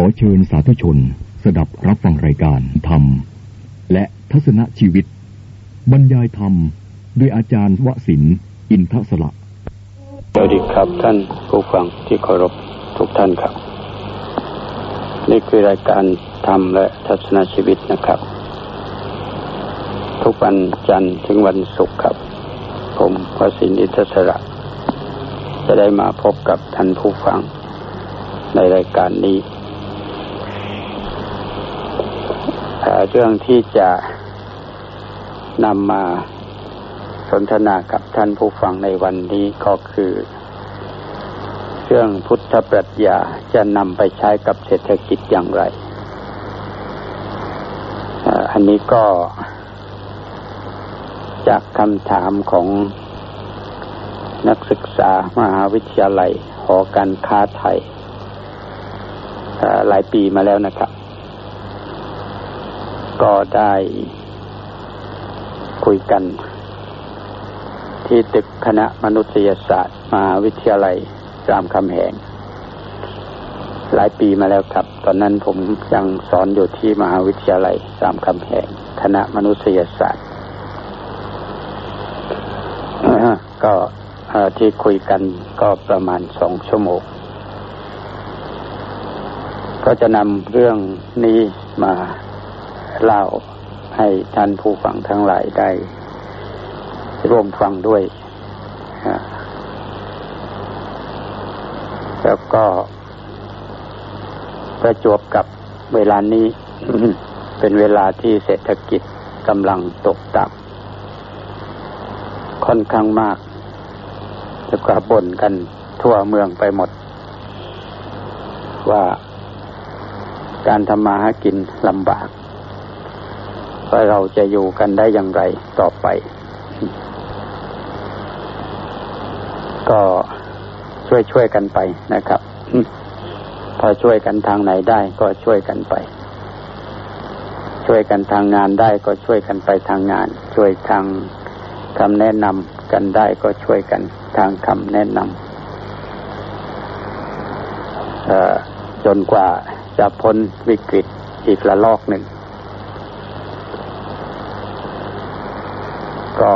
ขอเชิญสาธุชน สดับรับฟังรายการธรรม และทัศนชีวิต บรรยายธรรมโดยอาจารย์วสินอินทศละสวัสดีครับท่านผู้ฟังที่เคารพทุกท่านครับ นี่คือรายการธรรมและทัศนชีวิตนะครับ ทุกวันจันทร์ถึงวันศุกร์ครับ ผมวสินอินทศระจะได้มาพบกับท่านผู้ฟังในรายการนี้ เรื่องที่จะนำมาสนทนากับท่านผู้ฟังในวันนี้ก็คือ เรื่องพุทธปรัชญาจะนำไปใช้กับเศรษฐกิจอย่างไร อันนี้ก็จากคำถามของนักศึกษามหาวิทยาลัยหอการค้าไทยหลายปีมาแล้วนะครับ ก็ได้คุยกัน ที่ตึกคณะมนุษยศาสตร์มหาวิทยาลัยรามคำแหง หลายปีมาแล้วครับ ตอนนั้นผมยังสอนอยู่ที่มหาวิทยาลัยรามคำแหง คณะมนุษยศาสตร์ ก็ที่คุยกันก็ประมาณสองชั่วโมงก็จะนำเรื่องนี้มา เล่าให้ท่านผู้ฟังทั้งหลายได้ร่วมฟังด้วย แล้วก็ประจวบกับเวลานี้ เป็นเวลาที่เศรษฐกิจกำลังตกต่ำค่อนข้างมากจะกระบ่นกันทั่วเมืองไปหมด ว่าการทำมาหากินลำบาก ว่าเราจะอยู่กันได้อย่างไรต่อไป ก็ช่วยช่วยกันไปนะครับ พอช่วยกันทางไหนได้ก็ช่วยกันไป ช่วยกันทางงานได้ก็ช่วยกันไปทางงาน ช่วยทางคำแนะนำกันได้ก็ช่วยกันทางคำแนะนำจนกว่าจะพ้นวิกฤตอีกละลอกหนึ่ง ก็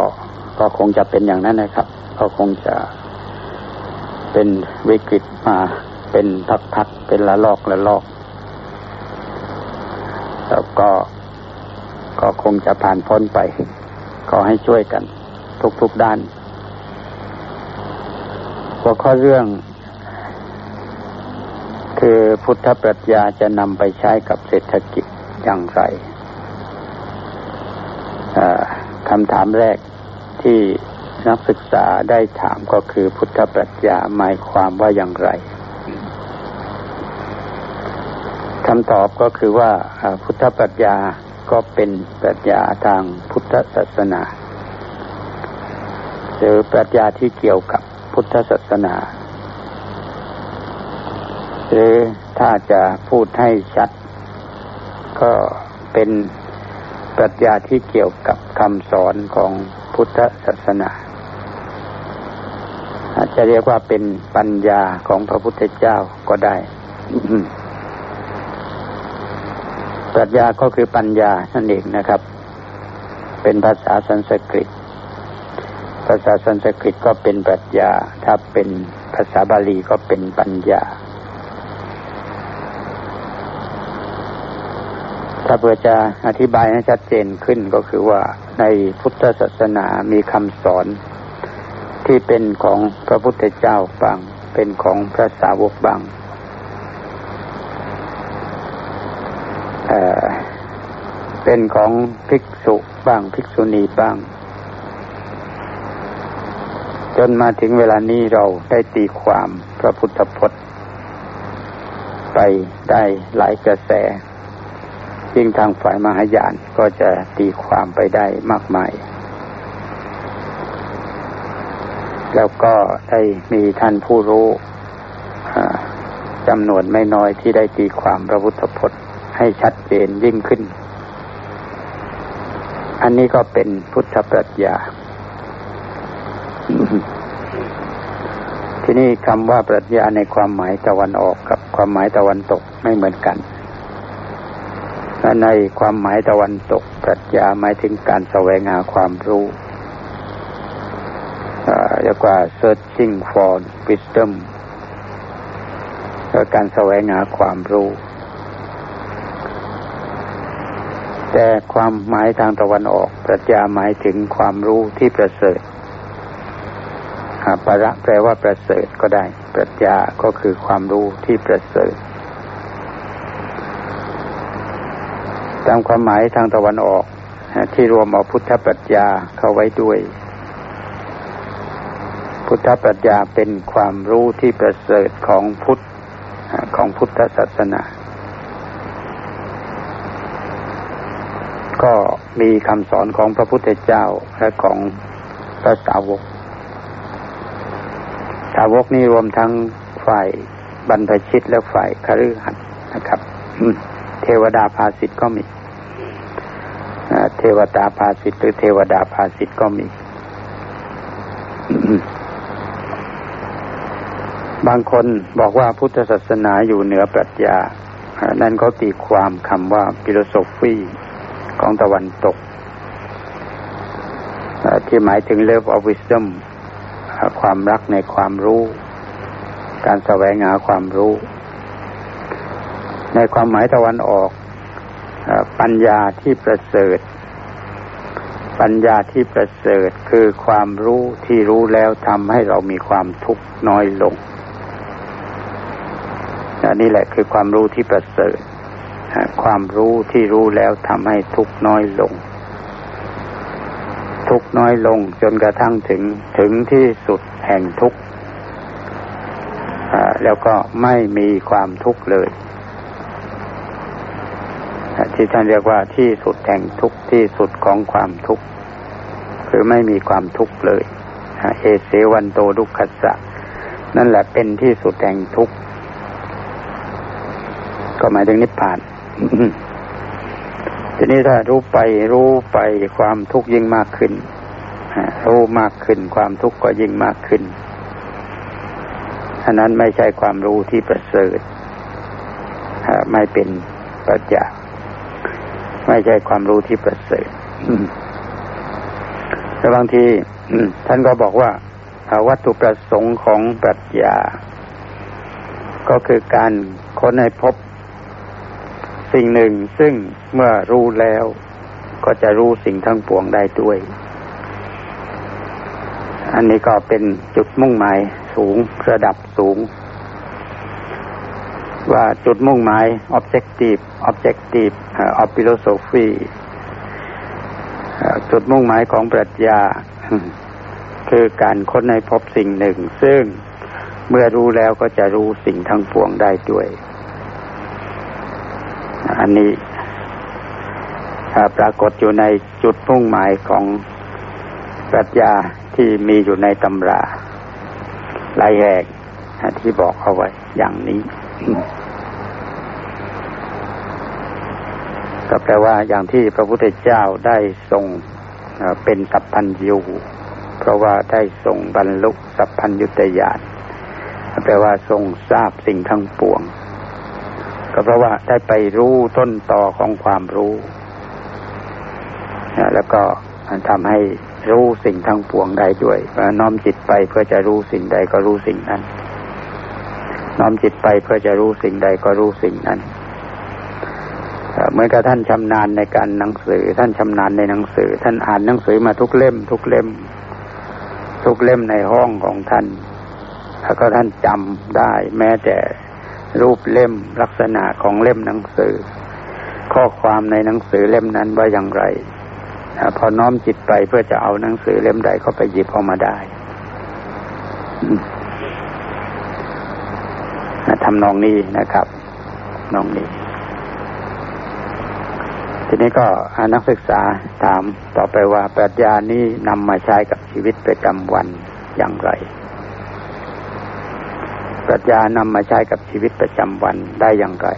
ก็คงจะเป็นอย่างนั้นนะครับ ก็คงจะเป็นวิกฤตมาเป็นพักๆเป็นละลอกละลอก แล้วก็ก็คงจะผ่านพ้นไป ก็ให้ช่วยกัน ทุกๆด้าน หัวข้อเรื่อง คือพุทธปรัชญาจะนำไปใช้กับเศรษฐกิจอย่างไร คำถามแรกที่นักศึกษาได้ถามก็คือพุทธปรัชญาหมายความว่าอย่างไรคำตอบก็คือว่าพุทธปรัชญาก็เป็นปรัชญาทางพุทธศาสนาหรือปรัชญาที่เกี่ยวกับพุทธศาสนา หรือถ้าจะพูดให้ชัด ก็เป็น ปรัชญาที่เกี่ยวกับคำสอนของพุทธศาสนา อาจจะเรียกว่าเป็นปัญญาของพระพุทธเจ้าก็ได้ปรัชญาก็คือปัญญานั่นเองนะครับ เป็นภาษาสันสกฤต ภาษาสันสกฤตก็เป็นปรัชญา ถ้าเป็นภาษาบาลีก็เป็นปัญญา ถ้าเพื่อจะอธิบายให้ชัดเจนขึ้นก็คือว่าในพุทธศาสนามีคำสอน ที่เป็นของพระพุทธเจ้าบาง เป็นของพระสาวกบางเเป็นของภิกษุบ้าง ภิกษุณีบ้าง จนมาถึงเวลานี้เราได้ตีความพระพุทธพจน์ ไปได้หลายกระแส ยิ่งทางฝ่ายมหายานก็จะตีความไปได้มากมาย แล้วก็ได้มีท่านผู้รู้จำนวนไม่น้อยที่ได้ตีความพระพุทธพจน์ให้ชัดเจนยิ่งขึ้น อันนี้ก็เป็นพุทธปรัชญา ทีทีนี้คำว่าปรัชญาในความหมายตะวันออกกับความหมายตะวันตกไม่เหมือนกัน และในความหมายตะวันตกปรัชญาหมายถึงการแสวงหาความรู้เรียกว่า searching for wisdom คือการแสวงหาความรู้ แต่ความหมายทางตะวันออกปรัชญาหมายถึงความรู้ที่ประเสริฐประแปลว่าประเสริฐก็ได้ ปรัชญาก็คือความรู้ที่ประเสริฐ ตามความหมายทางตะวันออก ที่รวมเอาพุทธปรัชญาเข้าไว้ด้วย พุทธปรัชญาเป็นความรู้ที่ประเสริฐของพุทธของพุทธศาสนา ก็มีคำสอนของพระพุทธเจ้าและของพระสาวก สาวกนี้รวมทั้งฝ่ายบรรพชิตและฝ่ายคฤหัสถ์นะครับ เทวดาภาสิทธ์ก็มีเทวดาภาสิทธ์หรือเทวดาภาสิทธ์ก็มี บางคนบอกว่าพุทธศาสนาอยู่เหนือปรัชญา นั่นเขาตีความคำว่า philosophy ของตะวันตก ที่หมายถึง love of wisdom ความรักในความรู้ การแสวงหาความรู้ ในความหมายตะวันออกปัญญาที่ประเสริฐ ปัญญาที่ประเสริฐคือความรู้ที่รู้แล้วทำให้เรามีความทุกข์น้อยลงนี่แหละคือความรู้ที่ประเสริฐความรู้ที่รู้แล้วทำให้ทุกข์น้อยลง ทุกน้อยลงจนกระทั่งถึงถึงที่สุดแห่งทุกข์แล้วก็ไม่มีความทุกข์เลย ที่ท่านเรียกว่าที่สุดแห่งทุกข์ที่สุดของความทุกข์คือไม่มีความทุกข์เลยเอเสวันโตดุขัสสะนั่นแหละเป็นที่สุดแห่งทุกข์ก็หมายถึงนิพพานทีนี้ถ้ารู้ไปรู้ไปความทุกข์ยิ่งมากขึ้นรู้มากขึ้น ความทุกข์ก็ยิ่งมากขึ้นอันนั้นไม่ใช่ความรู้ที่ประเสริฐไม่เป็นปัญญา ไม่ใช่ความรู้ที่ประเสริฐแต่บางทีท่านก็บอกว่าวัตถุประสงค์ของปรัชญา ก็คือการค้นให้พบสิ่งหนึ่งซึ่งเมื่อรู้แล้วก็จะรู้สิ่งทั้งปวงได้ด้วย อันนี้ก็เป็นจุดมุ่งหมายสูงระดับสูง ว่าจุดมุ่งหมาย objective objective of philosophy จุดมุ่งหมายของปรัชญา คือการค้นในพบสิ่งหนึ่ง ซึ่งเมื่อรู้แล้วก็จะรู้สิ่งทั้งปวงได้ด้วย อันนี้ปรากฏอยู่ในจุดมุ่งหมายของปรัชญาที่มีอยู่ในตำราหลายแห่งที่บอกเอาไว้อย่างนี้ ก็แปลว่าอย่างที่พระพุทธเจ้าได้ทรงเป็นสัพพัญญูเพราะว่าได้ทรงบรรลุสัพพัญญุตญาณแปลว่าทรงทราบสิ่งทั้งปวง ก็เพราะว่าได้ไปรู้ต้นต่อของความรู้แล้วก็ทำให้รู้สิ่งทั้งปวงได้ด้วยน้อมจิตไปเพื่อจะรู้สิ่งใดก็รู้สิ่งนั้น น้อมจิตไปเพื่อจะรู้สิ่งใดก็รู้สิ่งนั้นเหมือนกับท่านชำนาญในการหนังสือ ท่านชำนาญในหนังสือ ท่านอ่านหนังสือมาทุกเล่ม ทุกเล่ม ทุกเล่มในห้องของท่านแล้วก็ท่านจำได้ แม้แต่รูปเล่มลักษณะของเล่มหนังสือ ข้อความในหนังสือเล่มนั้นว่าอย่างไรพอน้อมจิตไปเพื่อจะเอาหนังสือเล่มใดก็ไปหยิบออกมาได้ ทำนองนี้นะครับนองนี้ ทีนี้ก็นักศึกษาถามต่อไปว่าปรัชญานี้นำมาใช้กับชีวิตประจำวันอย่างไรปรัชญานำมาใช้กับชีวิตประจำวันได้อย่างไร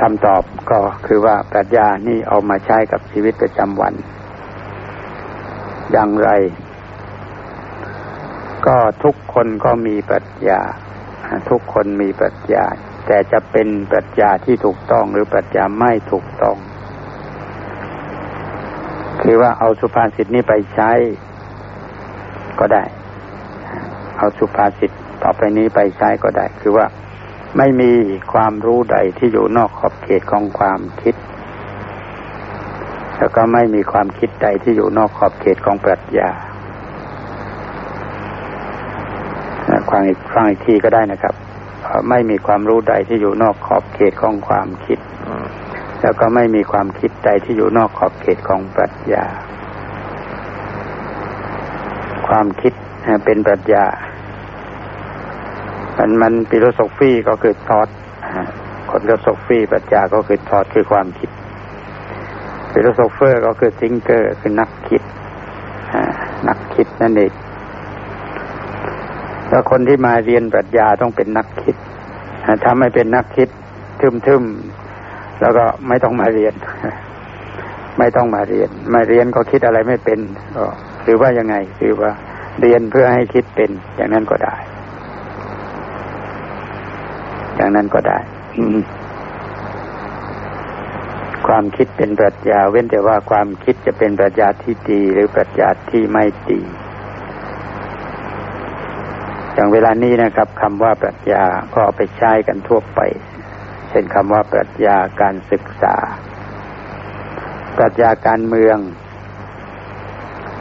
คำตอบก็คือว่าปรัชญานี่เอามาใช้กับชีวิตประจำวัน อย่างไร ก็ทุกคนก็มีปรัชญาทุกคนมีปรัชญา แต่จะเป็นปรัชญาที่ถูกต้องหรือปรัชญาไม่ถูกต้อง คือว่าเอาสุภาษิตนี้ไปใช้ ก็ได้ เอาสุภาษิตต่อไปนี้ไปใช้ก็ได้ คือว่าไม่มีความรู้ใดที่อยู่นอกขอบเขตของความคิด แล้วก็ไม่มีความคิดใดที่อยู่นอกขอบเขตของปรัชญา ฟังอีกฟังอีกทีก็ได้นะครับไม่มีความรู้ใดที่อยู่นอกขอบเขตของความคิดแล้วก็ไม่มีความคิดใดที่อยู่นอกขอบเขตของปรัชญา ความคิดเป็นปรัชญา มันมัน philosophy ก็คือ thought คน philosophy ปรัชญาก็คือ thought คือความคิด philosopher ก็คือ thinker คือนักคิดนักคิดนั่นเอง แล้วคนที่มาเรียนปรัชญาต้องเป็นนักคิดถ้าไม่เป็นนักคิดทึมๆ แล้วก็ไม่ต้องมาเรียน ไม่ต้องมาเรียน มาเรียนก็คิดอะไรไม่เป็นหรือว่ายังไงคือว่าเรียนเพื่อให้คิดเป็นอย่างนั้นก็ได้ อย่างนั้นก็ได้ความคิดเป็นปรัชญาเว้นแต่ว่าความคิดจะเป็นปรัชญาที่ดีหรือปรัชญาที่ไม่ดี อย่างเวลานี้นะครับคำว่าปรัชญาก็เอาไปใช้กันทั่วไป เช่นคำว่าปรัชญาการศึกษา ปรัชญาการเมือง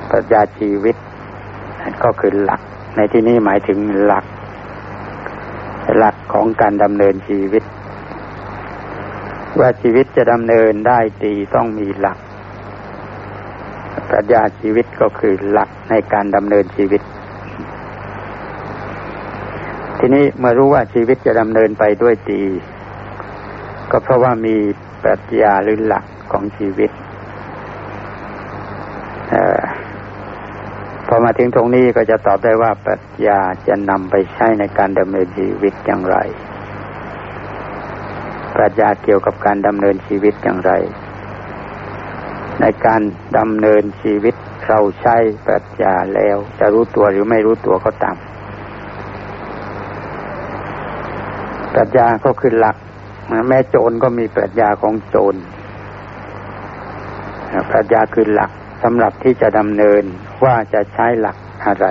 ปรัชญาชีวิตก็คือหลัก ในที่นี้หมายถึงหลัก หลักของการดำเนินชีวิต ว่าชีวิตจะดำเนินได้ดีต้องมีหลักปรัชญาชีวิตก็คือหลักในการดำเนินชีวิต ทีนี้เมื่อรู้ว่าชีวิตจะดำเนินไปด้วยดี ก็เพราะว่ามีปรัชญาหรือหลักของชีวิตอพอมาถึงตรงนี้ก็จะตอบได้ว่าปรัชญาจะนำไปใช้ในการดำเนินชีวิตอย่างไร ปรัชญาเกี่ยวกับการดำเนินชีวิตอย่างไร ในการดำเนินชีวิตเราใช้ปรัชญาแล้ว จะรู้ตัวหรือไม่รู้ตัวก็ตาม ปรัชญาก็คือหลักแม้โจรก็มีปรัชญาของโจรปรัชญาคือหลักสำหรับที่จะดำเนินว่าจะใช้หลักอะไร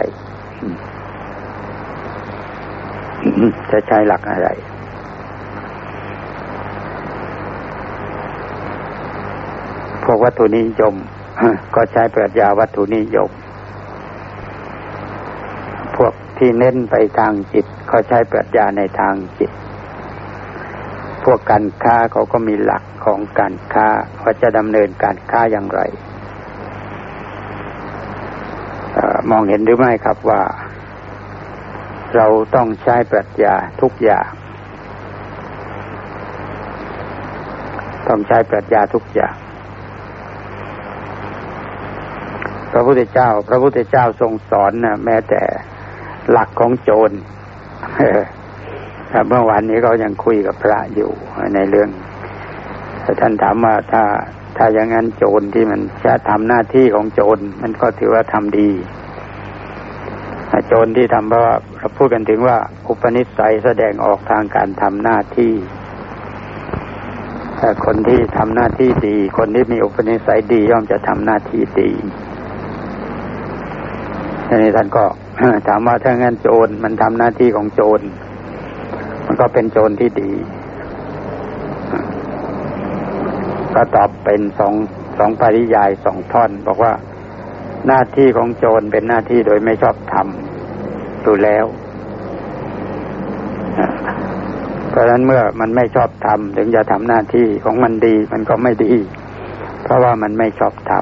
จะใช้หลักอะไร พวกวัตถุนิยมก็ใช้ปรัชญาวัตถุนิยม พวกที่เน้นไปทางจิตเขาใช้ปรัชญาในทางจิต พวกการค้าเขาก็มีหลักของการค้าว่าจะดำเนินการค้าอย่างไรอมองเห็นหรือไม่ครับว่า เราต้องใช้ปรัชญาทุกอย่าง ต้องใช้ปรัชญาทุกอย่างพระพุทธเจ้า พระพุทธเจ้าทรงสอนนะแม้แต่หลักของโจร เมื่อวานนี้ก็ยังคุยกับพระอยู่ในเรื่องท่านถามว่าถ้าถ้าอย่างนั้นโจรที่มันจะทำหน้าที่ของโจรมันก็ถือว่าทำดีโจรที่ทำเพราะว่าเราพูดกันถึงว่า อุปนิสัยแสดงออกทางการทำหน้าที่แต่คนที่ทำหน้าที่ดี คนที่มีอุปนิสัยดีย่อมจะทำหน้าที่ดีทีนี้ท่านก็ถามว่าถ้างั้นโจรมันทำหน้าที่ของโจร ก็เป็นโจรที่ดี ก็ตอบเป็นสองสองปริยายสองท่อน บอกว่าหน้าที่ของโจรเป็นหน้าที่โดยไม่ชอบทำดูแล้วเพราะฉะนั้นเมื่อมันไม่ชอบทำถึงจะทำหน้าที่ของมันดี มันก็ไม่ดี เพราะว่ามันไม่ชอบท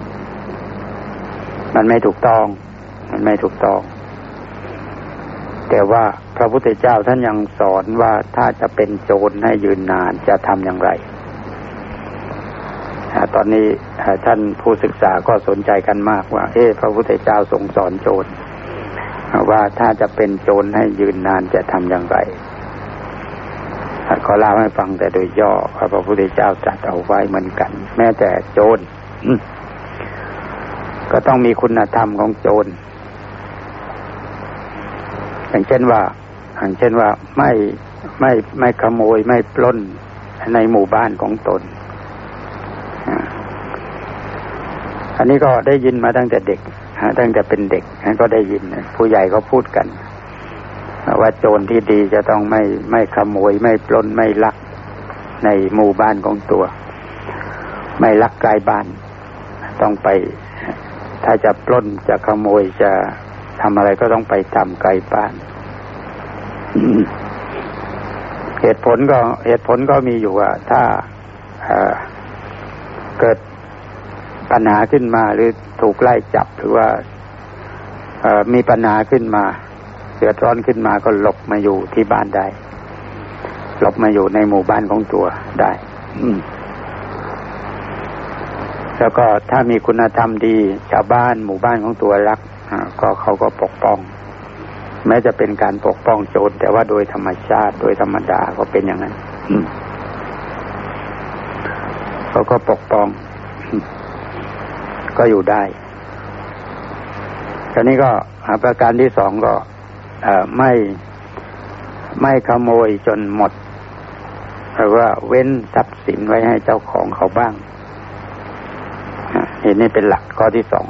ำมันไม่ถูกต้อง มันไม่ถูกต้อง แต่ว่า พระพุทธเจ้าท่านยังสอนว่าถ้าจะเป็นโจรให้ยืนนานจะทำอย่างไร ตอนนี้ท่านผู้ศึกษาก็สนใจกันมากว่า เอ๊พระพุทธเจ้าทรงสอนโจรว่าถ้าจะเป็นโจรให้ยืนนานจะทำอย่างไรขอเล่าให้ฟังแต่โดยย่อพระพุทธเจ้าตรัสเอาไว้เหมือนกัน แม้แต่โจรก็ต้องมีคุณธรรมของโจรอย่างเช่นว่า อย่างเช่นว่าไม่ไม่ไม่ขโมยไม่ปล้นในหมู่บ้านของตน อันนี้ก็ได้ยินมาตั้งแต่เด็กตั้งแต่เป็นเด็กก็ได้ยิน ผู้ใหญ่ก็พูดกัน ว่าโจรที่ดีจะต้องไม่ไม่ขโมย ไม่ปล้นไม่ลักในหมู่บ้านของตัว ไม่ลักไกลบ้าน ต้องไป ถ้าจะปล้นจะขโมยจะทำอะไรก็ต้องไปทำไกลบ้าน เหตุผลก็เหตุผลก็มีอยู่ว่า ถ้าเกิดปัญหาขึ้นมาหรือถูกไล่จับหรือว่ามีปัญหาขึ้นมาเดือดร้อนขึ้นมาก็หลบมาอยู่ที่บ้านได้ หลบมาอยู่ในหมู่บ้านของตัวได้แล้วก็ถ้ามีคุณธรรมดีชาวบ้านหมู่บ้านของตัวรักก็เขาก็ปกป้อง แม้จะเป็นการปกป้องโจรแต่ว่าโดยธรรมชาติ โดยธรรมดาก็เป็นอย่างนั้นเขาก็ปกป้อง ก็อยู่ได้ทีนี้ก็ประการที่สองก็ไม่ไม่ขโมยจนหมดหรือว่าเว้นทรัพย์สินไว้ให้เจ้าของเขาบ้างเห็นนี่เป็นหลักข้อที่สอง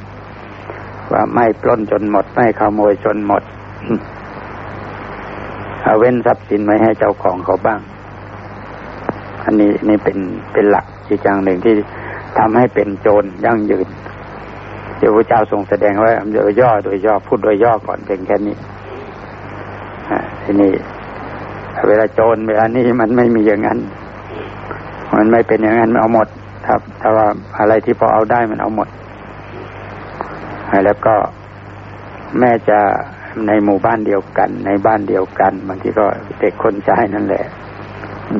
ว่าไม่ปล้นจนหมด ไม่ขโมยจนหมด เอาเว้นทรัพย์สินไว้ให้เจ้าของเขาบ้าง อันนี้นี่เป็นเป็นหลักอีกอย่างหนึ่งที่ทำให้เป็นโจรยั่งยืนเดี๋ยวพระเจ้าทรงแสดงไว้โดยย่อโดยย่อพูดโดยย่อก่อนเพียงแค่นี้ทีนี้เวลาโจรเวลานี้มันไม่มีอย่างนั้น มันไม่เป็นอย่างนั้นมันเอาหมด ครับถ้าว่าอะไรที่พอเอาได้มันเอาหมดแล้วก็แม่จะ ในหมู่บ้านเดียวกัน ในบ้านเดียวกันบางทีก็เด็กคนใช้นั่นแหละ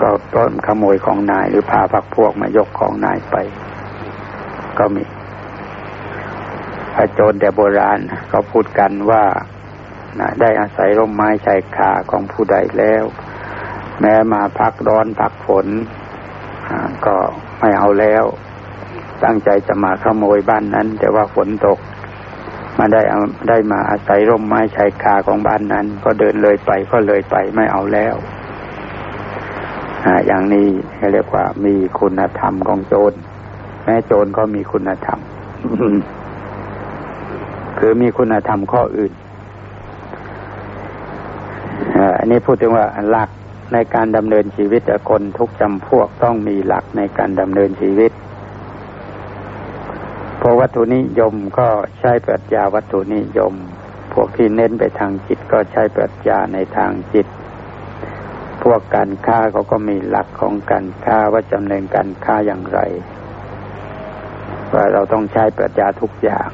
ก็ต้นขโมยของนายหรือพาพักพวกมายกของนายไป ก็มีพระโจรแต่โบราณเขาพูดกันว่านะได้อาศัยร่มไม้ชายคาของผู้ใดแล้ว แม้มาพักร้อนพักฝนก็ไม่เอาแล้ว ตั้งใจจะมาขโมยบ้านนั้น แต่ว่าฝนตก มาได้ได้มาอาศัยร่มไม้ชายคาของบ้านนั้น ก็เดินเลยไปก็เลยไปไม่เอาแล้วอย่างนี้เรียกว่ามีคุณธรรมของโจรแม้โจรก็มีคุณธรรม คือมีคุณธรรมข้ออื่นอันนี้พูดถึงว่าหลักในการดำเนินชีวิตคนทุกจำพวกต้องมีหลักในการดำเนินชีวิต พวัตถุนิยมก็ใช้ปรัชญาวัตถุนิยม พวกที่เน้นไปทางจิตก็ใช้ปรัชญาในทางจิต พวกการค้าเขาก็มีหลักของการค้าว่าจำเนินการค้าอย่างไร ว่าเราต้องใช้ปรัชญาทุกอย่าง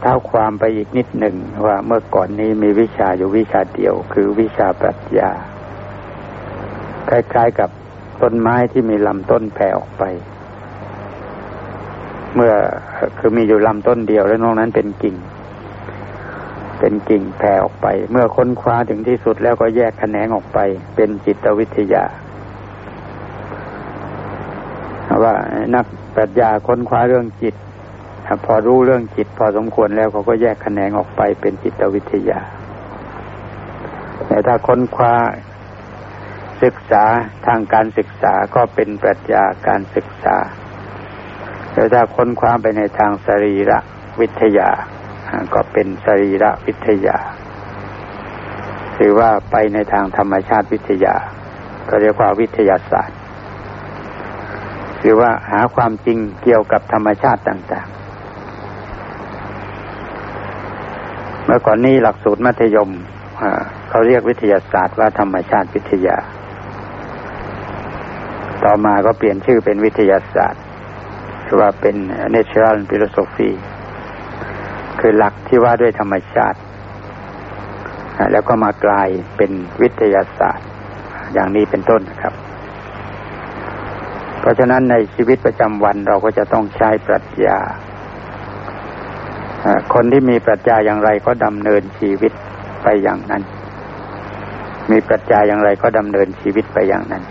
เท้าความไปอีกนิดหนึ่งว่าเมื่อก่อนนี้มีวิชาอยู่วิชาเดียว คือวิชาปรัชญาคล้ายๆกับ ต้นไม้ที่มีลำต้นแผ่ออกไป เมื่อคือมีอยู่ลำต้นเดียวแล้วนอกนั้นเป็นกิ่ง เป็นกิ่งแผ่ออกไป เมื่อค้นคว้าถึงที่สุดแล้วก็แยกแขนงออกไป เป็นจิตวิทยา ว่านักปรัชญาค้นคว้าเรื่องจิตพอรู้เรื่องจิตพอสมควรแล้วเขาก็แยกแขนงออกไปเป็นจิตวิทยา แต่ถ้าค้นคว้า ศึกษาทางการศึกษาก็เป็นปรัชญาการศึกษาแต่ถ้าค้นคว้าไปในทางสรีระวิทยา ก็เป็นสรีระวิทยา หรือว่าไปในทางธรรมชาติวิทยา ก็เรียกว่าวิทยาศาสตร์ หรือว่าหาความจริงเกี่ยวกับธรรมชาติต่างๆ เมื่อก่อนนี้หลักสูตรมัธยมเขาเรียกวิทยาศาสตร์ว่าธรรมชาติวิทยา ต่อมาก็เปลี่ยนชื่อเป็นวิทยาศาสตร์คือว่าเป็น natural philosophy คือหลักที่ว่าด้วยธรรมชาติ แล้วก็มากลายเป็นวิทยาศาสตร์ อย่างนี้เป็นต้นนะครับ เพราะฉะนั้นในชีวิตประจำวันเราก็จะต้องใช้ปรัชญา คนที่มีปรัชญาอย่างไรก็ดำเนินชีวิตไปอย่างนั้น มีปรัชญาอย่างไรก็ดำเนินชีวิตไปอย่างนั้น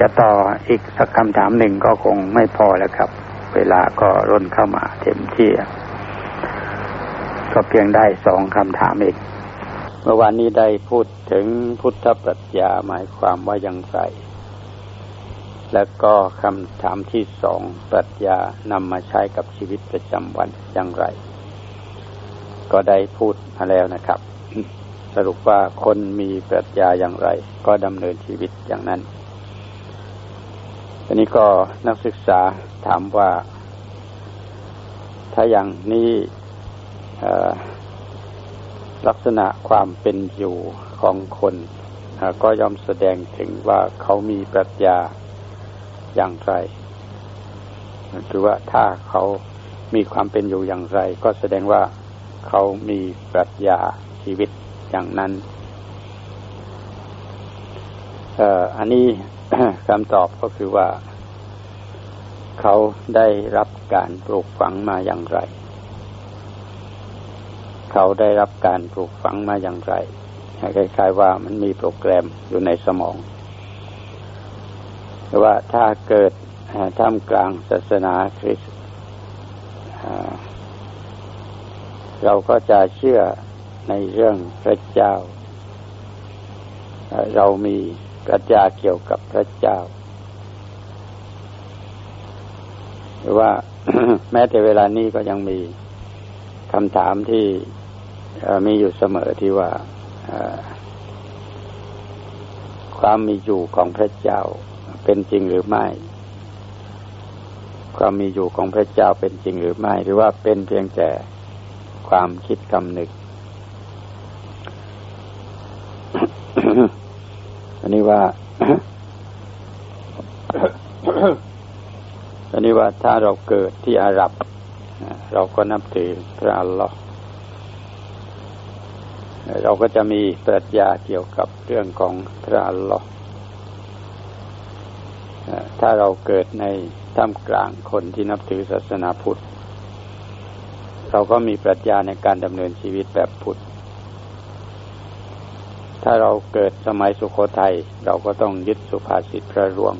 จะต่ออีกสักคำถามหนึ่งก็คงไม่พอแล้วครับ เวลาก็ร่นเข้ามาเต็มที่ก็เพียงได้สองคำถามเองเมื่อวานนี้ได้พูดถึงพุทธปรัชญาหมายความว่าอย่างไร แล้วก็คำถามที่สองปรัชญานำมาใช้กับชีวิตประจำวันอย่างไร ก็ได้พูดมาแล้วนะครับ สรุปว่าคนมีปรัชญาอย่างไร ก็ดำเนินชีวิตอย่างนั้นอันนี้ก็นักศึกษาถามว่า ถ้าอย่างนี้ลักษณะความเป็นอยู่ของคนก็ยอมแสดงถึงว่าเขามีปรัชญาอย่างไรคือว่าถ้าเขามีความเป็นอยู่อย่างไร ก็แสดงว่าเขามีปรัชญาชีวิต อย่างนั้นอันนี้คำตอบก็คือว่า เขาได้รับการปลูกฝังมาอย่างไร เขาได้รับการปลูกฝังมาอย่างไรคล้ายๆว่ามันมีโปรแกรมอยู่ในสมองว่าถ้าเกิดท่ามกลางศาสนาคริสต์เราก็จะเชื่อ ในเรื่องพระเจ้า เรามีปรัชญาเกี่ยวกับพระเจ้าหรือว่าแม้แต่เวลานี้ก็ยังมีคำถามที่มีอยู่เสมอที่ว่าความมีอยู่ของพระเจ้าเป็นจริงหรือไม่ ความมีอยู่ของพระเจ้าเป็นจริงหรือไม่ หรือว่าเป็นเพียงแต่ความคิดกำนึก อันนี้ว่าอันนี้ว่าถ้าเราเกิดที่อาหรับ เราก็นับถือพระอัลลอฮ์เราก็จะมีปรัชญาเกี่ยวกับเรื่องของพระอัลลอฮ์ถ้าเราเกิดในท่ามกลางคนที่นับถือศาสนาพุทธ เราก็มีปรัชญาในการดำเนินชีวิตแบบพุทธ ถ้าเราเกิดสมัยสุโขทัยเราก็ต้องยึดสุภาษิตพระร่วง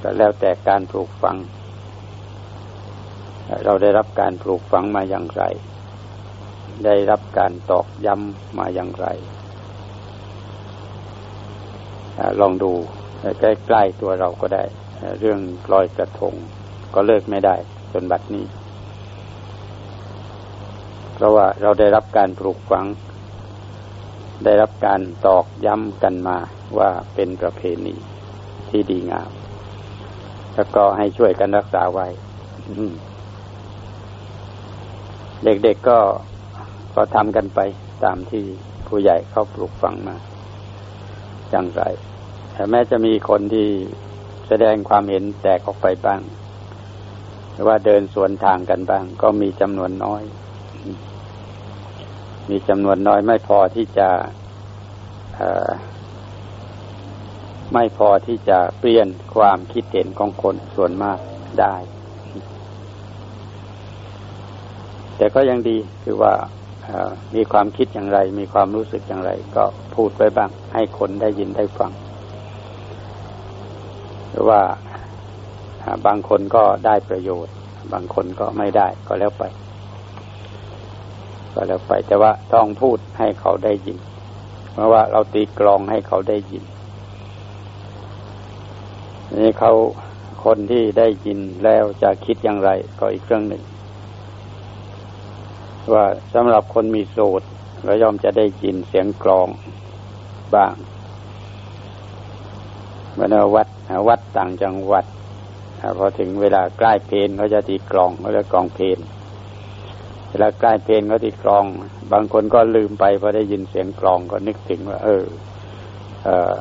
แต่แล้วแต่การปลูกฝัง เราได้รับการปลูกฝังมาอย่างไร ได้รับการตอกย้ำมาอย่างไร ลองดูใกล้ๆตัวเราก็ได้ เรื่องลอยกระทง ก็เลิกไม่ได้จนบัดนี้ เพราะว่าเราได้รับการปลูกฝัง ได้รับการตอกย้ำกันมาว่าเป็นประเพณีที่ดีงาม แล้วก็ให้ช่วยกันรักษาไว้ เด็กๆกก็ก็ทำกันไปตามที่ผู้ใหญ่เขาปลูกฝังมาอย่างไรแต่แม้จะมีคนที่แสดงความเห็นแตกออกไปบ้าง หรือว่าเดินสวนทางกันบ้าง ก็มีจำนวนน้อย มีจำนวนน้อยไม่พอที่จะไม่พอที่จะเปลี่ยนความคิดเห็นของคนส่วนมากได้ แต่ก็ยังดีคือว่ามีความคิดอย่างไร มีความรู้สึกอย่างไร ก็พูดไปบ้าง ให้คนได้ยินได้ฟังหรือว่าบางคนก็ได้ประโยชน์ บางคนก็ไม่ได้ก็แล้วไป ก็แล้วไป แต่ว่าต้องพูดให้เขาได้ยิน เพราะว่าเราตีกลองให้เขาได้ยิน นี่เขาคนที่ได้ยินแล้วจะคิดอย่างไร ก็อีกเรื่องหนึ่ง ว่าสำหรับคนมีโสดก็ย่อมจะได้ยินเสียงกลองบ้างเมื่อวัดวัดต่างจังหวัดพอถึงเวลาใกล้เพลนเขาจะตีกลองเขาจะกลองเพลน เวลาใกล้เพลงก็ที่กลอง บางคนก็ลืมไปพอได้ยินเสียงกลองก็นึกถึงว่า เออ เออ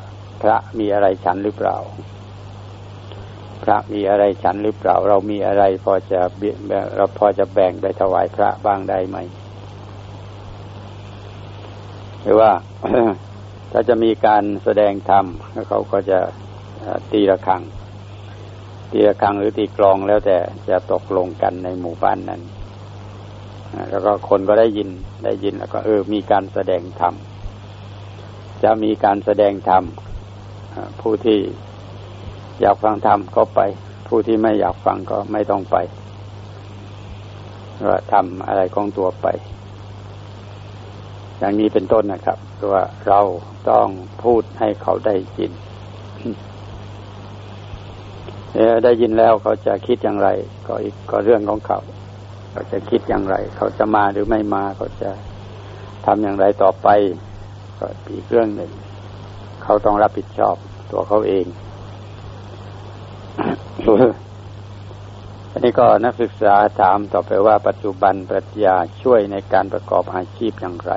พระมีอะไรฉันหรือเปล่า พระมีอะไรฉันหรือเปล่า เรามีอะไรพอจะเราพอจะแบ่งไปถวายพระบ้างได้ไหมหรือว่าถ้าจะมีการแสดงธรรมเขาก็จะตีระฆัง ตีระฆังหรือตีกลองแล้วแต่จะตกลงกันในหมู่บ้านนั้น แล้วก็คนก็ได้ยินได้ยินแล้วก็เออมีการแสดงธรรมจะมีการแสดงธรรมผู้ที่อยากฟังธรรมก็ไป ผู้ที่ไม่อยากฟังก็ไม่ต้องไปว่าทำอะไรของตัวไป อย่างนี้เป็นต้นนะครับว่าเราต้องพูดให้เขาได้ยินได้ยินแล้วเขาจะคิดอย่างไร ก็อีกก็เรื่องของเขา เขาจะคิดอย่างไร เขาจะมาหรือไม่มา เขาจะทำอย่างไรต่อไป ก็อีกเรื่องหนึ่ง เขาต้องรับผิดชอบตัวเขาเองอันนี้ก็นักศึกษาถามต่อไปว่าปัจจุบันปรัชญาช่วยในการประกอบอาชีพอย่างไร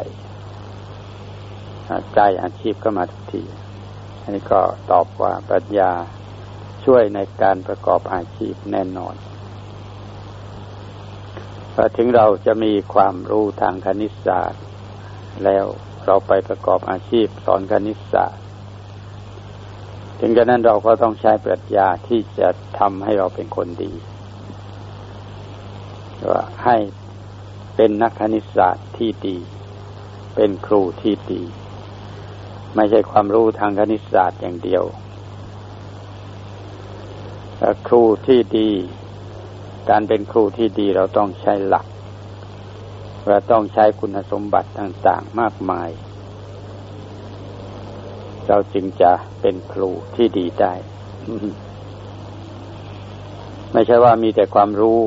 ใจอาชีพก็มาทุกที อันนี้ก็ตอบว่าปรัชญาช่วยในการประกอบอาชีพแน่นอน ถึงเราจะมีความรู้ทางคณิตศาสตร์ แล้วเราไปประกอบอาชีพสอนคณิตศาสตร์ ถึงกระนั้นเราก็ต้องใช้ปรัชญาที่จะทำให้เราเป็นคนดีว่าให้เป็นนักคณิตศาสตร์ที่ดี เป็นครูที่ดี ไม่ใช่ความรู้ทางคณิตศาสตร์อย่างเดียวครูที่ดี การเป็นครูที่ดีเราต้องใช้หลัก เราต้องใช้คุณสมบัติต่าง ๆ มากมาย เราจึงจะเป็นครูที่ดีได้ ไม่ใช่ว่ามีแต่ความรู้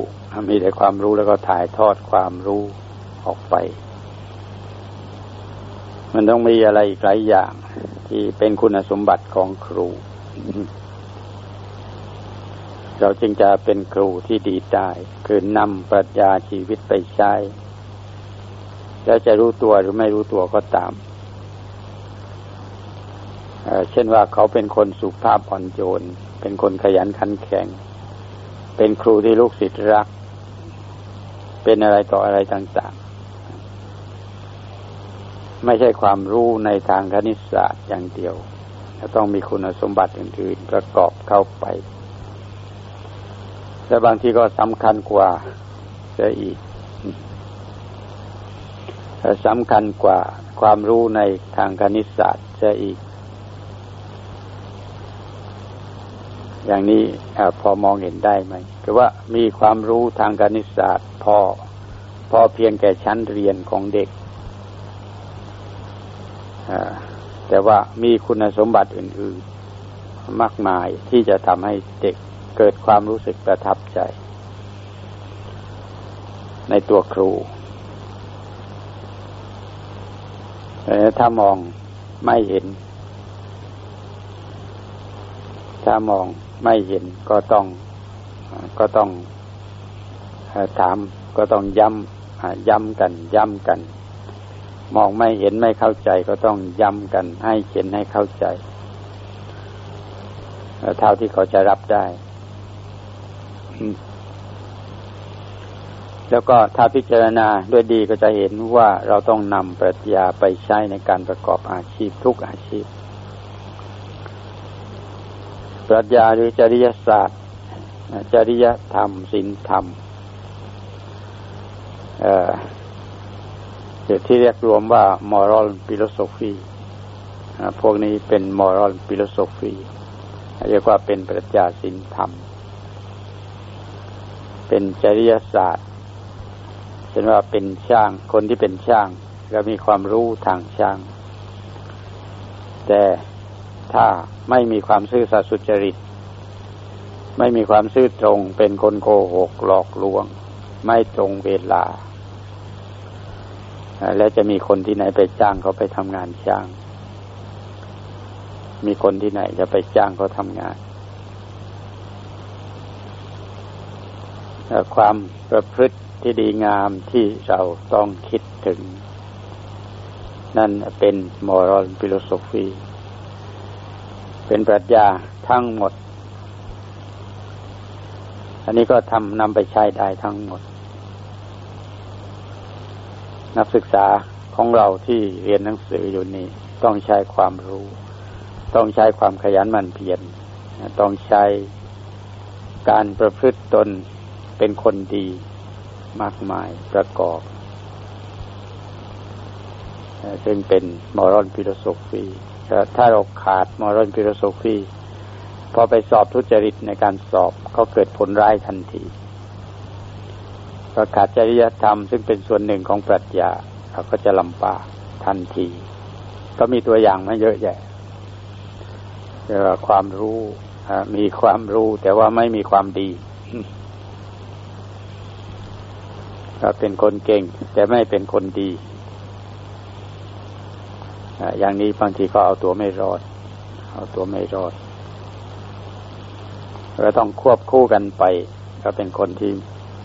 มีแต่ความรู้แล้วก็ถ่ายทอดความรู้ออกไป มันต้องมีอะไรอีกหลายอย่าง ที่เป็นคุณสมบัติของครู เราจึงจะเป็นครูที่ดีได้ คือนำปรัชญาชีวิตไปใช้ แล้วจะรู้ตัวหรือไม่รู้ตัวก็ตามเช่นว่าเขาเป็นคนสุภาพอ่อนโยน เป็นคนขยันขันแข็ง เป็นครูที่ลูกศิษย์รัก เป็นอะไรต่ออะไรต่างๆ ไม่ใช่ความรู้ในทางคณิตศาสตร์อย่างเดียว จะต้องมีคุณสมบัติอื่นๆประกอบเข้าไป และบางทีก็สำคัญกว่าเสียอีกสำคัญกว่าความรู้ในทางคณิตศาสตร์เสียอีก อย่างนี้พอมองเห็นได้ไหมคือว่ามีความรู้ทางคณิตศาสตร์พอพอเพียงแก่ชั้นเรียนของเด็กแต่ว่ามีคุณสมบัติอื่น ๆ มากมายที่จะทำให้เด็ก เกิดความรู้สึกประทับใจ ในตัวครูถ้ามองไม่เห็น ถ้ามองไม่เห็นก็ต้อง ก็ต้องถามก็ต้องย้ำย้ำกัน ย้ำกัน มองไม่เห็นไม่เข้าใจก็ต้องย้ำกัน ให้เห็นให้เข้าใจเท่าที่เขาจะรับได้ แล้วก็ถ้าพิจารณาด้วยดีก็จะเห็นว่าเราต้องนำปรัชญาไปใช้ในการประกอบอาชีพทุกอาชีพ ปรัชญาหรือจริยศาสตร์ จริยธรรมศีลธรรมเอ่อที่เรียกรวมว่า moral philosophy พวกนี้เป็น moral philosophy เรียกว่าเป็นปรัชญาศีลธรรม เป็นจริยศาสตร์เช่นว่าเป็นช่างคนที่เป็นช่างก็มีความรู้ทางช่าง แต่ถ้าไม่มีความซื่อสัตย์สุจริต ไม่มีความซื่อตรงเป็นคนโกหกหลอกลวง ไม่ตรงเวลา แล้วจะมีคนที่ไหนไปจ้างเขาไปทำงานช่าง มีคนที่ไหนจะไปจ้างเขาทำงาน ความประพฤติที่ดีงามที่เราต้องคิดถึง นั่นเป็น moral philosophy เป็นปรัชญาทั้งหมด อันนี้ก็ทำนำไปใช้ได้ทั้งหมด นักศึกษาของเราที่เรียนหนังสืออยู่นี่ต้องใช้ความรู้ ต้องใช้ความขยันหมั่นเพียรต้องใช้การประพฤติตน เป็นคนดีมากมายประกอบ ซึ่งเป็น moral philosophy ถ้าเราขาด moral philosophy พอไปสอบทุจริตในการสอบก็เกิดผลร้ายทันทีประกาศจริยธรรมซึ่งเป็นส่วนหนึ่งของปรัชญาเราก็จะลำบากทันที ก็มีตัวอย่างมาเยอะแยะเรียกว่าความรู้มีความรู้แต่ว่าไม่มีความดี ก็เป็นคนเก่ง แต่ไม่เป็นคนดี อย่างนี้บางทีก็เอาตัวไม่รอด เอาตัวไม่รอด เราต้องควบคู่กันไปก็เป็นคนที่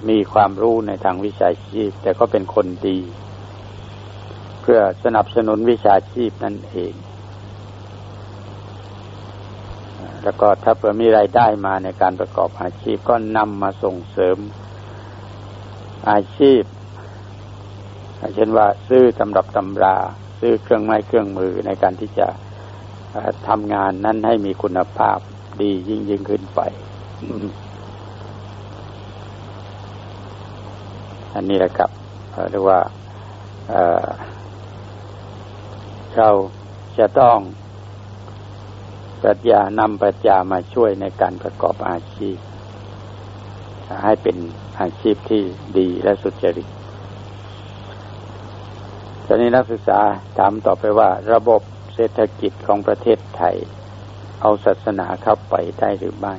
มีความรู้ในทางวิชาชีพ แต่ก็เป็นคนดี เพื่อสนับสนุนวิชาชีพนั่นเอง แล้วก็ถ้าเผื่อมีไรายได้มาในการประกอบอาชีพก็นำมาส่งเสริม อาชีพ เช่นว่าซื้อตำรับตำรา ซื้อเครื่องไม้เครื่องมือในการที่จะทำงานนั้นให้มีคุณภาพดียิ่งยิ่งขึ้นไป อันนี้แหละครับเรียกว่าเราจะต้องปรัชญานำปรัชญามาช่วยในการประกอบอาชีพ ให้เป็น อาชีพที่ดีและสุจริตตอนนี้นักศึกษาถามต่อไปว่า ระบบเศรษฐกิจของประเทศไทย เอาศาสนาเข้าไปได้หรือไม่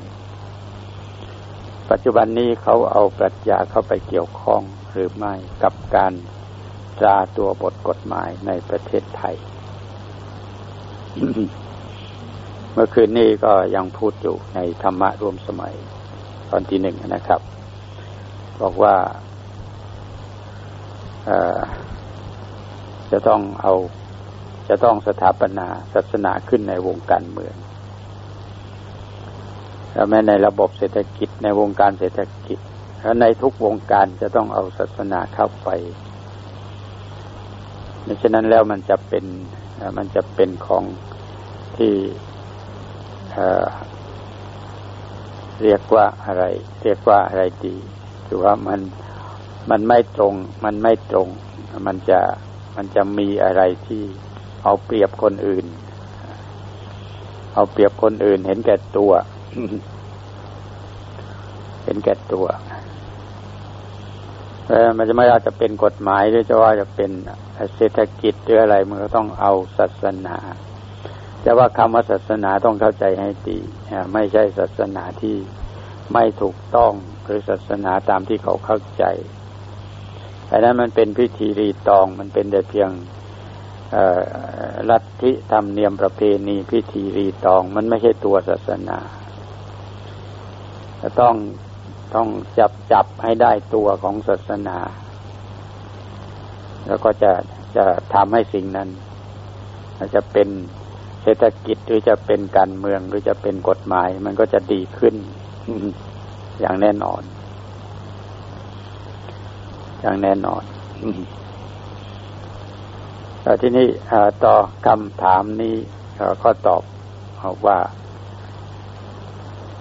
ปัจจุบันนี้เขาเอาปรัชญาเข้าไปเกี่ยวข้องหรือไม่กับการตราตัวบทกฎหมายในประเทศไทย เมื่อคืนนี้ก็ยังพูดอยู่ในธรรมะร่วมสมัยตอนที่หนึ่งนะครับ บอกว่าจะต้องเอาจะต้องสถาปนาศาสนาขึ้นในวงการเมืองแล้วแม้ในระบบเศรษฐกิจในวงการเศรษฐกิจแล้วในทุกวงการจะต้องเอาศาสนาเข้าไปดังนั้นแล้วมันจะเป็นมันจะเป็นของที่เรียกว่าอะไร เรียกว่าอะไรดี คือว่ามันมันไม่ตรง มันไม่ตรง มันจะมันจะมีอะไรที่เอาเปรียบคนอื่น เอาเปรียบคนอื่น เห็นแก่ตัว เห็นแก่ตัวเออมันจะไม่ว่าจะเป็นกฎหมายหรือจะว่าจะเป็นเศรษฐกิจหรืออะไร มันก็ต้องเอาศาสนาแต่ว่าคำว่าศาสนาต้องเข้าใจให้ดีไม่ใช่ศาสนาที่ ไม่ถูกต้องหรือศาสนาตามที่เขาเข้าใจแต่นั้นมันเป็นพิธีรีตองมันเป็นแต่เพียงลัทธิธรรมเนียมประเพณีพิธีรีตอง มันไม่ใช่ตัวศาสนาต้องต้องจับจับให้ได้ตัวของศาสนา แล้วก็จะจะทำให้สิ่งนั้นจะเป็นเศรษฐกิจหรือจะเป็นการเมืองหรือจะเป็นกฎหมาย มันก็จะดีขึ้น อย่างแน่นอน อย่างแน่นอนแล้วที่นี้ต่อคำถามนี้ก็ตอบว่า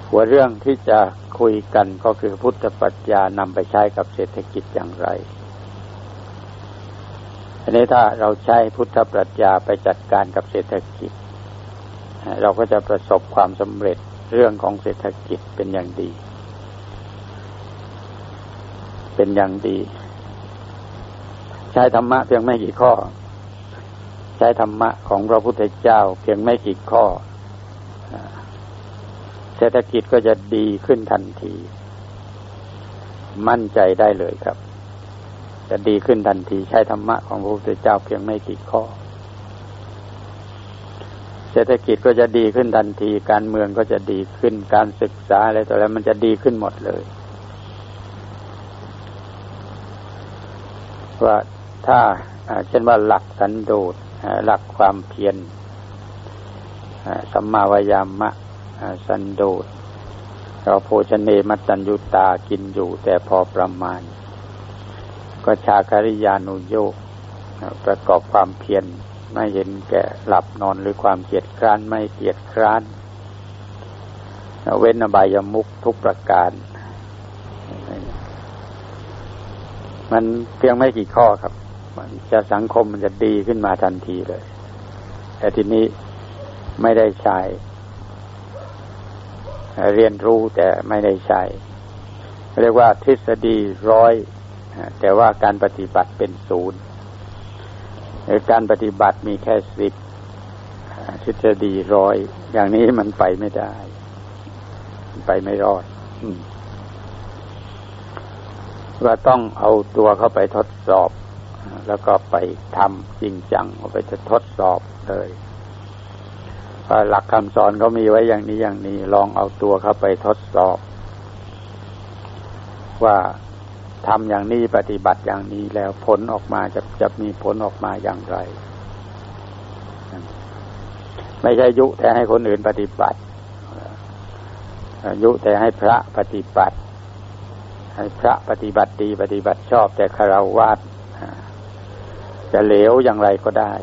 หัวเรื่องที่จะคุยกันก็คือพุทธปัจญานำไปใช้กับเศรษฐกิจอย่างไรอันนี้ถ้าเราใช้พุทธปรัชญาไปจัดการกับเศรษฐกิจ เราก็จะประสบความสำเร็จ เรื่องของเศรษฐกิจเป็นอย่างดี เป็นอย่างดี ใช้ธรรมะเพียงไม่กี่ข้อ ใช้ธรรมะของพระพุทธเจ้าเพียงไม่กี่ข้อ เศรษฐกิจก็จะดีขึ้นทันที มั่นใจได้เลยครับ จะดีขึ้นทันที ใช้ธรรมะของพระพุทธเจ้าเพียงไม่กี่ข้อ เศรษฐกิจก็จะดีขึ้นทันที การเมืองก็จะดีขึ้น การศึกษาอะไรต่ออะไรมันจะดีขึ้นหมดเลย ว่าถ้าเช่นว่าหลักสันโดษหลักความเพียรสัมมาวายามะสันโดษเราโภชเนมัตัญยุตากินอยู่ แต่พอประมาณ ก็ชาคาริยานุโยกประกอบความเพียร ไม่เห็นแก่หลับนอนหรือความเกียดคร้านไม่เกียดคร้านเว้นอบายมุกทุกประการ มันเพียงไม่กี่ข้อครับ มันจะสังคมมันจะดีขึ้นมาทันทีเลย แต่ทีนี้ไม่ได้ใช้ เรียนรู้แต่ไม่ได้ใช้ เรียกว่าทฤษฎีร้อย แต่ว่าการปฏิบัติเป็นศูนย์ การปฏิบัติมีแค่สิบทฤษฎีร้อย อย่างนี้มันไปไม่ได้ ไปไม่รอดว่าต้องเอาตัวเข้าไปทดสอบ แล้วก็ไปทำจริงจังเอาไปจะทดสอบเลยหลักคำสอนเขามีไว้อย่างนี้อย่างนี้ ลองเอาตัวเข้าไปทดสอบ ว่า ทำอย่างนี้ปฏิบัติอย่างนี้แล้วผลออกมาจะจะมีผลออกมาอย่างไร ไม่ใช่ยุแต่ให้คนอื่นปฏิบัติ ยุแต่ให้พระปฏิบัติ ให้พระปฏิบัติดีปฏิบัติชอบแต่คารวาสจะเหลวอย่างไรก็ได้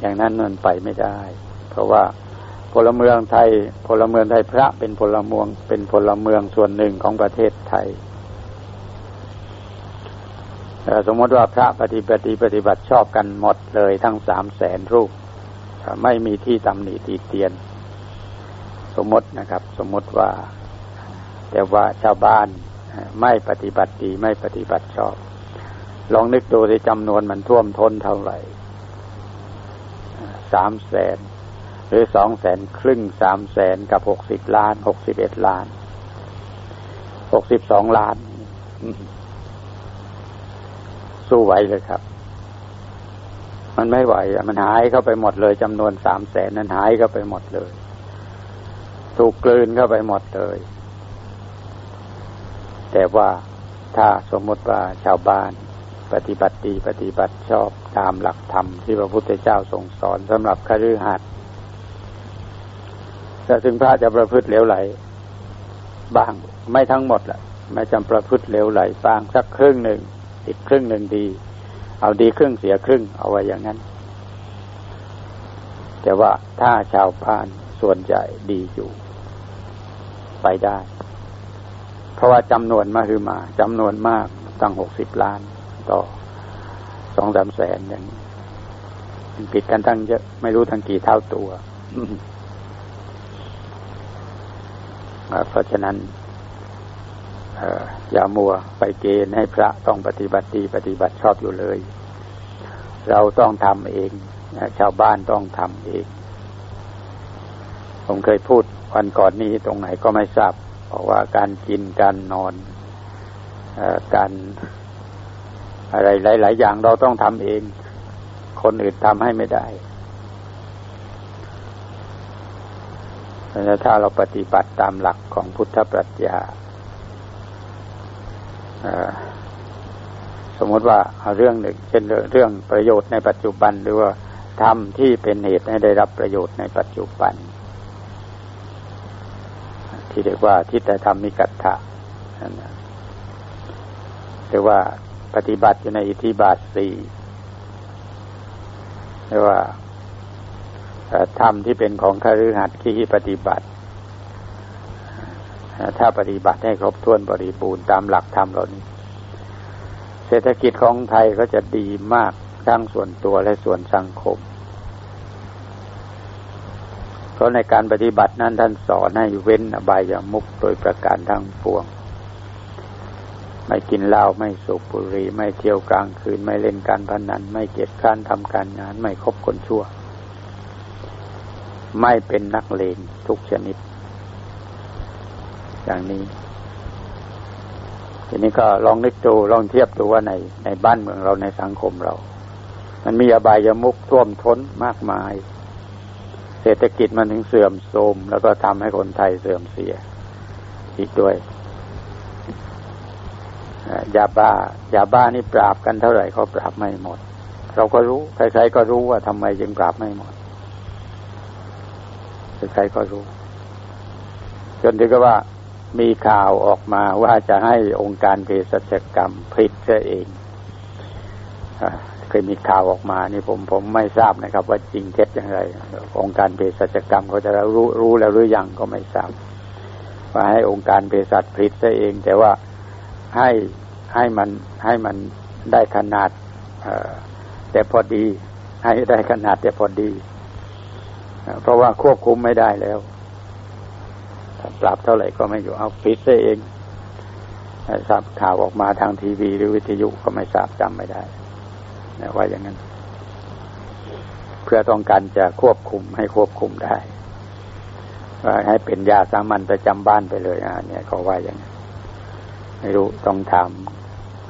อย่างนั้นมันไปไม่ได้ เพราะว่าพลเมืองไทยพลเมืองไทยพระเป็นพลเมืองเป็นพลเมืองส่วนหนึ่งของประเทศไทย สมมติว่าพระปฏิบัติปฏิบัติชอบกันหมดเลยทั้งสามแสนรูป ไม่มีที่ตำหนิตีเตียน สมมตินะครับ สมมติว่า แต่ว่าชาวบ้านไม่ปฏิบัติดีไม่ปฏิบัติชอบ ลองนึกดูในจำนวนมันท่วมท้นเท่าไหร่สามแสนหรือสองแสนครึ่งสามแสนกับหกสิบล้านหกสิบเอ็ดล้านหกสิบสองล้าน สู้ไหวเลยครับ มันไม่ไหวมันหายเข้าไปหมดเลยจำนวนสามแสนนั้นหายเข้าไปหมดเลย ถูกกลืนเข้าไปหมดเลย แต่ว่าถ้าสมมติว่าชาวบ้าน ปฏิบัติดีปฏิบัติชอบตามหลักธรรมที่พระพุทธเจ้าทรงสอนสำหรับคฤหัสถ์แต่ถึงพระจะประพฤติเลวไหล บ้างไม่ทั้งหมดแหละไม่จำประพฤติเลวไหลบ้างสักครึ่งหนึ่ง อีกครึ่งหนึ่งดี เอาดีครึ่งเสียครึ่ง เอาไว้อย่างนั้น แต่ว่าถ้าชาวบ้านส่วนใหญ่ดีอยู่ ไปได้ เพราะว่าจำนวนมาคือมาจำนวนมากตั้งหกสิบล้าน ต่อสองสามแสนอย่างนี้ผิดกันตั้งเยอะไม่รู้ทั้งกี่เท่าตัวเพราะฉะนั้น อย่ามัวไปเกณฑ์ให้พระต้องปฏิบัติดีปฏิบัติชอบอยู่เลย เราต้องทำเองชาวบ้านต้องทำเอง ผมเคยพูดวันก่อนนี้ตรงไหนก็ไม่ทราบเพราะว่าการกินการนอนอการอะไรหลาย ๆ อย่างเราต้องทำเอง คนอื่นทำให้ไม่ได้ถ้าเราปฏิบัติตามหลักของพุทธปรัชญา สมมติว่าเรื่องหนึ่งเช่นเรื่องประโยชน์ในปัจจุบันหรือว่าทำที่เป็นเหตุให้ได้รับประโยชน์ในปัจจุบัน ที่เรียกว่าทิฏฐธรรมมิกัตถะเรียกว่าปฏิบัติอยู่ในอิทธิบาทสี่เรียกว่าธรรมที่เป็นของคฤหัสถ์ที่ปฏิบัติ ถ้าปฏิบัติให้ครบถ้วนบริบูรณ์ตามหลักธรรมเหล่านี้ เศรษฐกิจของไทยก็จะดีมากทั้งส่วนตัวและส่วนสังคม เพราะในการปฏิบัตินั้นท่านสอนให้เว้นอบายามุกโดยประการทั้งปวง ไม่กินเหล้าไม่สูบบุหรี่ไม่เที่ยวกลางคืน ไม่เล่นการพนัน ไม่เกียจข้านทำการงาน ไม่คบคนชั่ว ไม่เป็นนักเลงทุกชนิด อย่างนี้ ทีนี้ก็ลองนึกดูลองเทียบดูว่าในในบ้านเมืองเราในสังคมเรา มันมีอบายามุกท่วมท้นมากมาย เศรษฐกิจมันถึงเสื่อมโทรมแล้วก็ทำให้คนไทยเสื่อมเสีย อีกด้วยยาบ้ายาบ้านี่ปราบกันเท่าไหร่เขาปราบไม่หมด เราก็รู้ใครๆก็รู้ว่าทำไมจึงปราบไม่หมดใครๆก็รู้จนถึงกับว่า มีข่าวออกมาว่าจะให้องค์การเภสัชกรรมผลิตเสียเองเคยมีข่าวออกมา นี่ผมผมไม่ทราบนะครับ ว่าจริงเท็จอย่างไร องค์การเภสัชกรรมเขาจะรู้รู้แล้วหรือยังก็ไม่ทราบ ว่าให้องค์การเภสัชผลิตเสียเอง แต่ว่าให้ให้มันให้มันได้ขนาดแต่พอดี ให้ได้ขนาดแต่พอดี เพราะว่าควบคุมไม่ได้แล้ว ปรับเท่าไหร่ก็ไม่อยู่เอาปิดซะเองทราบข่าวออกมาทางทีวีหรือวิทยุก็ไม่ทราบจำไม่ได้ว่าอย่างนั้น เพื่อต้องการจะควบคุมให้ควบคุมได้ว่าให้เป็นยาสามัญประจำบ้านไปเลยอะเนี่ยเขาว่าอย่างนั้นไม่รู้ต้องถาม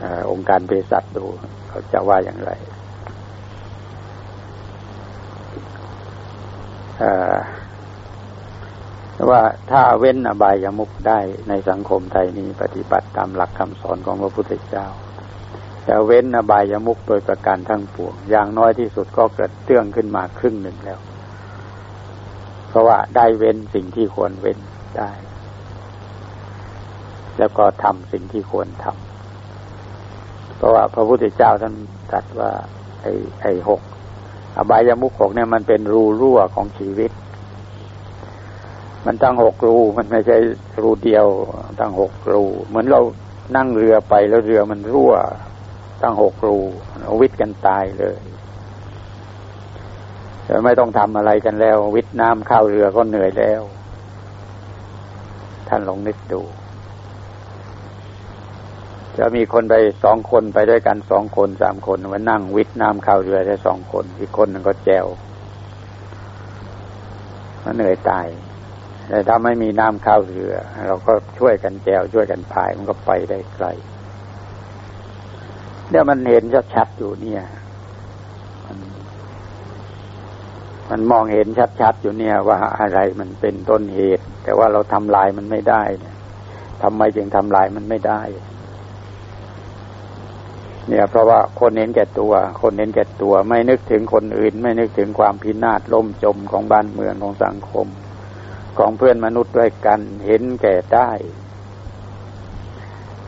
อองค์การเภสัชดูเขาจะว่าอย่างไร ว่าถ้าเว้นอบายามุกได้ในสังคมไทยนี้ปฏิบัติตามหลักคำสอนของพระพุทธเจ้าจะเว้นอบายามุกโดยประการทั้งปวง อย่างน้อยที่สุดก็เกิดเตื้องขึ้นมาครึ่งหนึ่งแล้ว เพราะว่าได้เว้นสิ่งที่ควรเว้นได้ แล้วก็ทำสิ่งที่ควรทำเพราะว่าพระพุทธเจ้าท่านตรัสว่า ไอ้ไอ้หกอบายามุขหกเนี่ยมันเป็นรูรั่วของชีวิต มันตั้งหกรูมันไม่ใช่รูเดียว ตั้งหกรู เหมือนเรานั่งเรือไปแล้วเรือมันรั่ว ตั้งหกรูวิทย์กันตายเลยแต่ไม่ต้องทำอะไรกันแล้ว วิทย์น้ำเข้าเรือก็เหนื่อยแล้ว ท่านลองนึกดู จะมีคนไปสองคนไปด้วยกันสองคนสามคนมานั่งวิทย์น้ำเข้าเรือได้สองคน อีกคนหนึ่งก็แจวมันเหนื่อยตาย แต่ถ้าไม่มีน้ำเข้าเรือ เราก็ช่วยกันแจวช่วยกันพายมันก็ไปได้ไกลเนี่ยมันเห็นชัดๆอยู่เนี่ย มันมันมองเห็นชัดๆอยู่เนี่ย ว่าอะไรมันเป็นต้นเหตุ แต่ว่าเราทำลายมันไม่ได้ทำไมจึงทำลายมันไม่ได้ เนี่ย เพราะว่าคนเน้นแก่ตัว คนเน้นแก่ตัว ไม่นึกถึงคนอื่น ไม่นึกถึงความพินาศล่มจมของบ้านเมืองของสังคม ของเพื่อนมนุษย์ด้วยกัน เห็นแก่ได้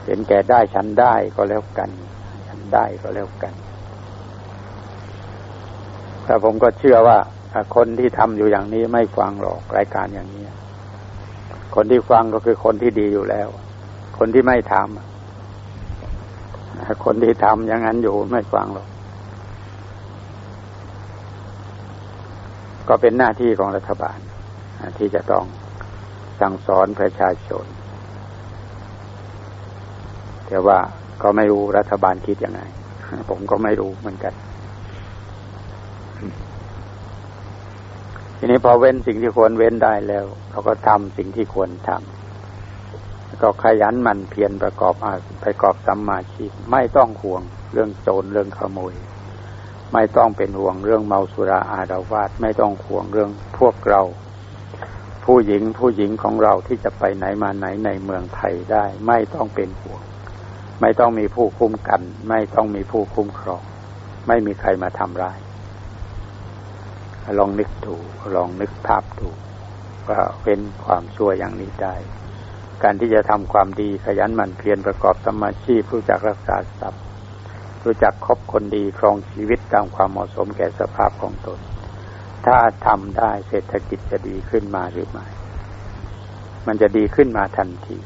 เห็นแก่ได้ฉันได้ก็แล้วกัน ฉันได้ก็แล้วกันแต่ผมก็เชื่อว่าคนที่ทำอยู่อย่างนี้ไม่ฟังหรอกรายการอย่างนี้ คนที่ฟังก็คือคนที่ดีอยู่แล้ว คนที่ไม่ทำคนที่ทำอย่างนั้นอยู่ไม่ฟังหรอก ก็เป็นหน้าที่ของรัฐบาล ที่จะต้องสั่งสอนประชาชน แต่ว่าก็ไม่รู้รัฐบาลคิดยังไง ผมก็ไม่รู้เหมือนกัน ทีนี้พอเว้นสิ่งที่ควรเว้นได้แล้วเราก็ทำสิ่งที่ควรทำก็ขยันมันเพียรประกอบประกอบสัมมาชีพไม่ต้องห่วงเรื่องโจรเรื่องขโมยไม่ต้องเป็นห่วงเรื่องเมาสุราอาดาวาสไม่ต้องห่วงเรื่องพวกเรา ผู้หญิงผู้หญิงของเราที่จะไปไหนมาไหนในเมืองไทยได้ ไม่ต้องเป็นห่วง ไม่ต้องมีผู้คุ้มกัน ไม่ต้องมีผู้คุ้มครอง ไม่มีใครมาทำร้าย ลองนึกดูลองนึกภาพดูว่าเป็นความชั่วอย่างนี้ได้ การที่จะทำความดีขยันหมั่นเพียรประกอบสมาชีพรู้จักรักษาทรัพย์ รู้จักคบคนดีครองชีวิตตามความเหมาะสมแก่สภาพของตน ถ้าทำได้เศรษฐกิจจะดีขึ้นมาหรือไม่ มันจะดีขึ้นมาทันที